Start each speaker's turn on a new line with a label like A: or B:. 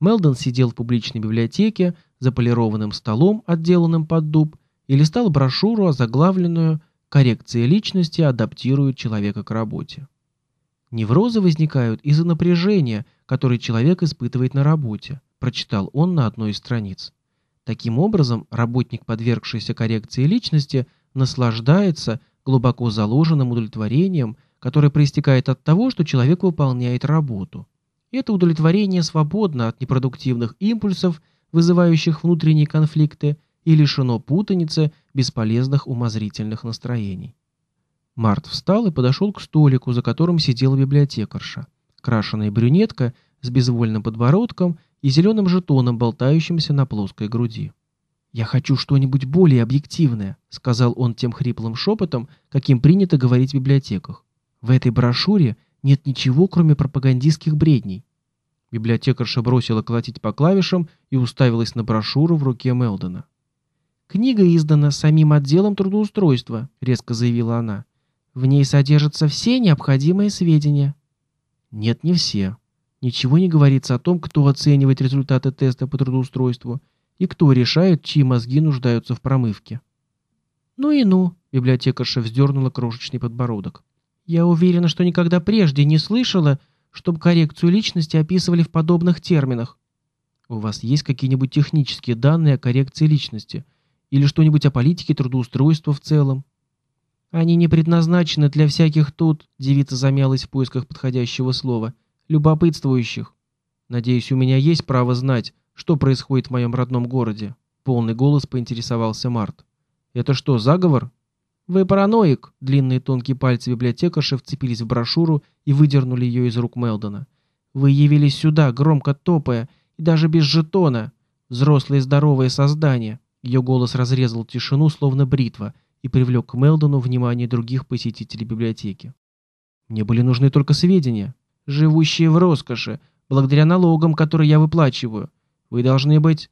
A: Мелдон сидел в публичной библиотеке за полированным столом, отделанным под дуб, и листал брошюру, озаглавленную «Коррекция личности адаптирует человека к работе». Неврозы возникают из-за напряжения, которое человек испытывает на работе, прочитал он на одной из страниц. Таким образом, работник, подвергшийся коррекции личности, наслаждается глубоко заложенным удовлетворением, которое проистекает от того, что человек выполняет работу. Это удовлетворение свободно от непродуктивных импульсов, вызывающих внутренние конфликты, и лишено путаницы бесполезных умозрительных настроений. Март встал и подошел к столику, за которым сидела библиотекарша. Крашеная брюнетка с безвольным подбородком и зеленым жетоном, болтающимся на плоской груди. «Я хочу что-нибудь более объективное», — сказал он тем хриплым шепотом, каким принято говорить в библиотеках. «В этой брошюре нет ничего, кроме пропагандистских бредней». Библиотекарша бросила колотить по клавишам и уставилась на брошюру в руке Мелдона. «Книга издана самим отделом трудоустройства», — резко заявила она. «В ней содержатся все необходимые сведения». «Нет, не все. Ничего не говорится о том, кто оценивает результаты теста по трудоустройству и кто решает, чьи мозги нуждаются в промывке. «Ну и ну», — библиотекарша вздернула крошечный подбородок. «Я уверена, что никогда прежде не слышала, чтобы коррекцию личности описывали в подобных терминах. У вас есть какие-нибудь технические данные о коррекции личности? Или что-нибудь о политике трудоустройства в целом?» «Они не предназначены для всяких тут», — девица замялась в поисках подходящего слова, — «любопытствующих. Надеюсь, у меня есть право знать, что происходит в моем родном городе? Полный голос поинтересовался Март. Это что, заговор? Вы параноик. Длинные тонкие пальцы библиотекарши вцепились в брошюру и выдернули ее из рук Мелдона. Вы явились сюда, громко топая, и даже без жетона. Взрослые здоровые создания. Ее голос разрезал тишину, словно бритва, и привлек к Мелдону внимание других посетителей библиотеки. Мне были нужны только сведения, живущие в роскоши, благодаря налогам, которые я выплачиваю. Вы должны быть